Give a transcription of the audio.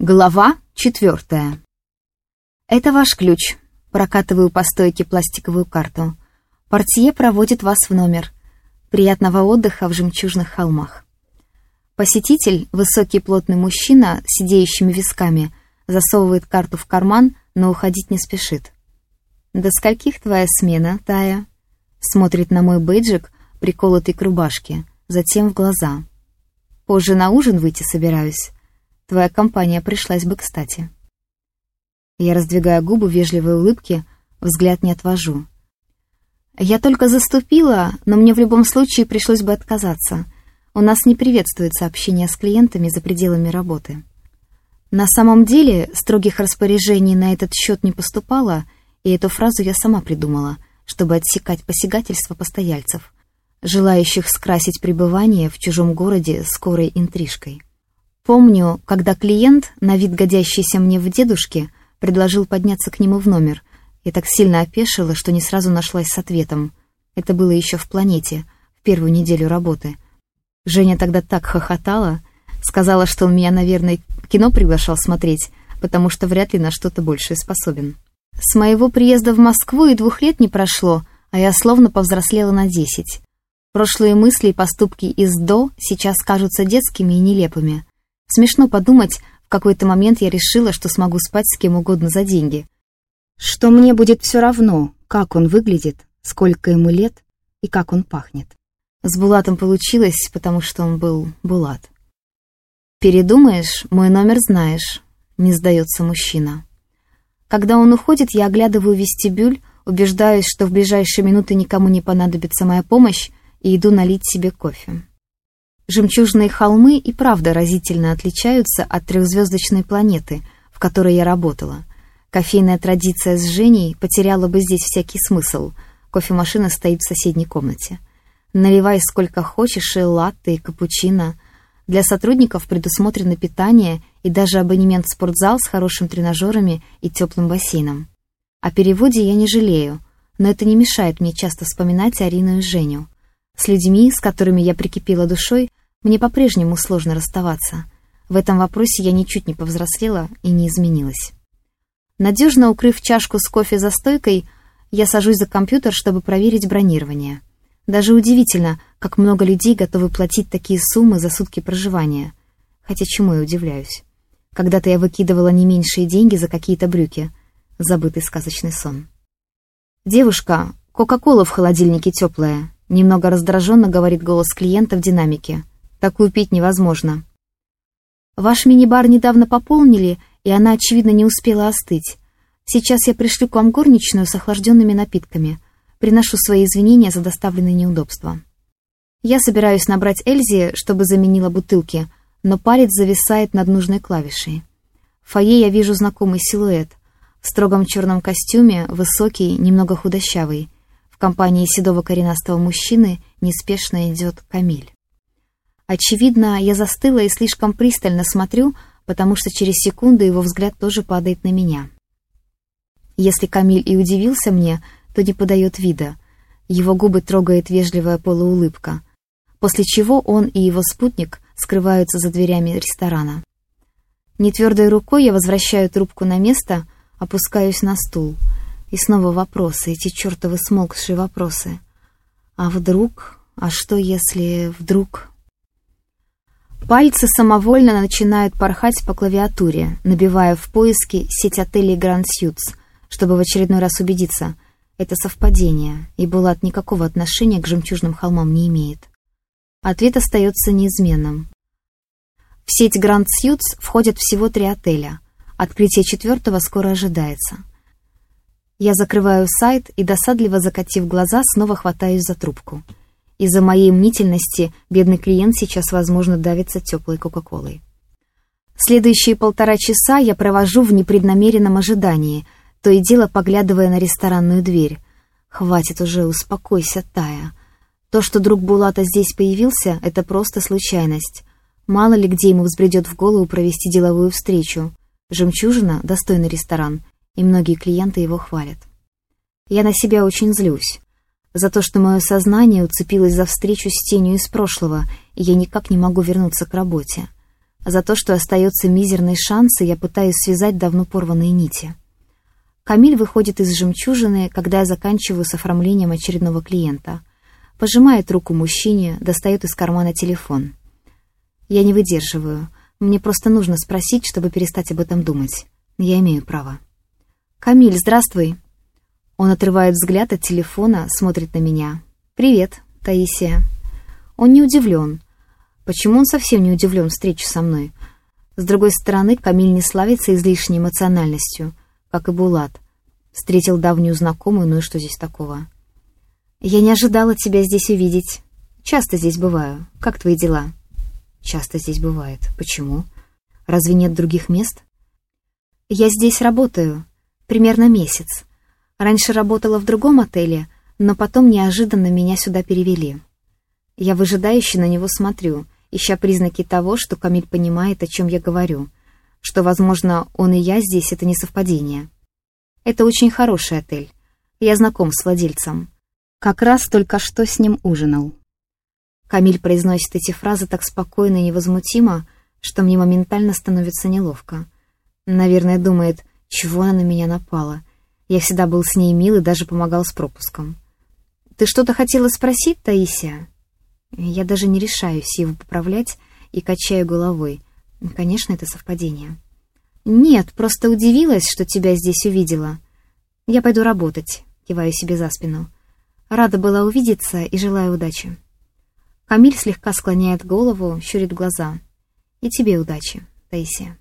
Глава четвертая. «Это ваш ключ». Прокатываю по стойке пластиковую карту. Портье проводит вас в номер. Приятного отдыха в жемчужных холмах. Посетитель, высокий плотный мужчина с сидеющими висками, засовывает карту в карман, но уходить не спешит. «До скольких твоя смена, Тая?» Смотрит на мой бейджик, приколотый к рубашке, затем в глаза. «Позже на ужин выйти собираюсь. Твоя компания пришлась бы кстати». Я раздвигаю губы вежливой улыбке, взгляд не отвожу. Я только заступила, но мне в любом случае пришлось бы отказаться. У нас не приветствуется общение с клиентами за пределами работы. На самом деле, строгих распоряжений на этот счет не поступало, и эту фразу я сама придумала, чтобы отсекать посягательства постояльцев, желающих скрасить пребывание в чужом городе скорой интрижкой. Помню, когда клиент, на вид годящийся мне в дедушке, предложил подняться к нему в номер. Я так сильно опешила, что не сразу нашлась с ответом. Это было еще в планете, в первую неделю работы. Женя тогда так хохотала, сказала, что он меня, наверное, кино приглашал смотреть, потому что вряд ли на что-то большее способен. С моего приезда в Москву и двух лет не прошло, а я словно повзрослела на десять. Прошлые мысли и поступки из «до» сейчас кажутся детскими и нелепыми. Смешно подумать, в какой-то момент я решила, что смогу спать с кем угодно за деньги. Что мне будет все равно, как он выглядит, сколько ему лет и как он пахнет. С Булатом получилось, потому что он был Булат. «Передумаешь, мой номер знаешь», — не сдается мужчина. Когда он уходит, я оглядываю вестибюль, убеждаюсь, что в ближайшие минуты никому не понадобится моя помощь, и иду налить себе кофе. Жемчужные холмы и правда разительно отличаются от трехзвездочной планеты, в которой я работала. Кофейная традиция с Женей потеряла бы здесь всякий смысл. Кофемашина стоит в соседней комнате. Наливай сколько хочешь и латте, и капучино. Для сотрудников предусмотрено питание и даже абонемент в спортзал с хорошими тренажерами и теплым бассейном. О переводе я не жалею, но это не мешает мне часто вспоминать Арину и Женю. С людьми, с которыми я прикипела душой, мне по-прежнему сложно расставаться. В этом вопросе я ничуть не повзрослела и не изменилась. Надежно укрыв чашку с кофе за стойкой, я сажусь за компьютер, чтобы проверить бронирование. Даже удивительно, как много людей готовы платить такие суммы за сутки проживания. Хотя чему я удивляюсь. Когда-то я выкидывала не меньшие деньги за какие-то брюки. Забытый сказочный сон. «Девушка, Кока-кола в холодильнике теплая», — немного раздраженно говорит голос клиента в динамике. Такую пить невозможно. Ваш мини-бар недавно пополнили, и она, очевидно, не успела остыть. Сейчас я пришлю к вам горничную с охлажденными напитками. Приношу свои извинения за доставленные неудобства. Я собираюсь набрать Эльзе, чтобы заменила бутылки, но палец зависает над нужной клавишей. В фойе я вижу знакомый силуэт. В строгом черном костюме, высокий, немного худощавый. В компании седого коренастого мужчины неспешно идет Камиль. Очевидно, я застыла и слишком пристально смотрю, потому что через секунду его взгляд тоже падает на меня. Если Камиль и удивился мне, то не подает вида. Его губы трогает вежливая полуулыбка, после чего он и его спутник скрываются за дверями ресторана. Нетвердой рукой я возвращаю трубку на место, опускаюсь на стул. И снова вопросы, эти чертовы смолкшие вопросы. А вдруг? А что если вдруг... Пальцы самовольно начинают порхать по клавиатуре, набивая в поиске сеть отелей Grand Suites, чтобы в очередной раз убедиться, это совпадение, и Булат никакого отношения к жемчужным холмам не имеет. Ответ остается неизменным. В сеть Grand Suites входят всего три отеля. Открытие четвертого скоро ожидается. Я закрываю сайт и, досадливо закатив глаза, снова хватаюсь за трубку — из-за моей мнительности бедный клиент сейчас, возможно, давится теплой Кока-Колой. Следующие полтора часа я провожу в непреднамеренном ожидании, то и дело поглядывая на ресторанную дверь. «Хватит уже, успокойся, Тая. То, что друг Булата здесь появился, это просто случайность. Мало ли где ему взбредет в голову провести деловую встречу. «Жемчужина» — достойный ресторан, и многие клиенты его хвалят. Я на себя очень злюсь за то, что мое сознание уцепилось за встречу с тенью из прошлого, и я никак не могу вернуться к работе. За то, что остается мизерный шанс, и я пытаюсь связать давно порванные нити. Камиль выходит из жемчужины, когда я заканчиваю с оформлением очередного клиента. Пожимает руку мужчине, достает из кармана телефон. Я не выдерживаю. Мне просто нужно спросить, чтобы перестать об этом думать. Я имею право. «Камиль, здравствуй!» Он отрывает взгляд от телефона, смотрит на меня. «Привет, Таисия». Он не удивлен. Почему он совсем не удивлен встрече со мной? С другой стороны, Камиль не славится излишней эмоциональностью, как и Булат. Встретил давнюю знакомую, ну и что здесь такого? «Я не ожидала тебя здесь увидеть. Часто здесь бываю. Как твои дела?» «Часто здесь бывает. Почему? Разве нет других мест?» «Я здесь работаю. Примерно месяц. Раньше работала в другом отеле, но потом неожиданно меня сюда перевели. Я выжидающе на него смотрю, ища признаки того, что Камиль понимает, о чем я говорю, что, возможно, он и я здесь — это не совпадение. Это очень хороший отель. Я знаком с владельцем. Как раз только что с ним ужинал. Камиль произносит эти фразы так спокойно и невозмутимо, что мне моментально становится неловко. Наверное, думает, чего она на меня напала — я всегда был с ней мил и даже помогал с пропуском. «Ты что-то хотела спросить, Таисия?» Я даже не решаюсь его поправлять и качаю головой. Конечно, это совпадение. «Нет, просто удивилась, что тебя здесь увидела. Я пойду работать», — киваю себе за спину. «Рада была увидеться и желаю удачи». Камиль слегка склоняет голову, щурит глаза. «И тебе удачи, Таисия».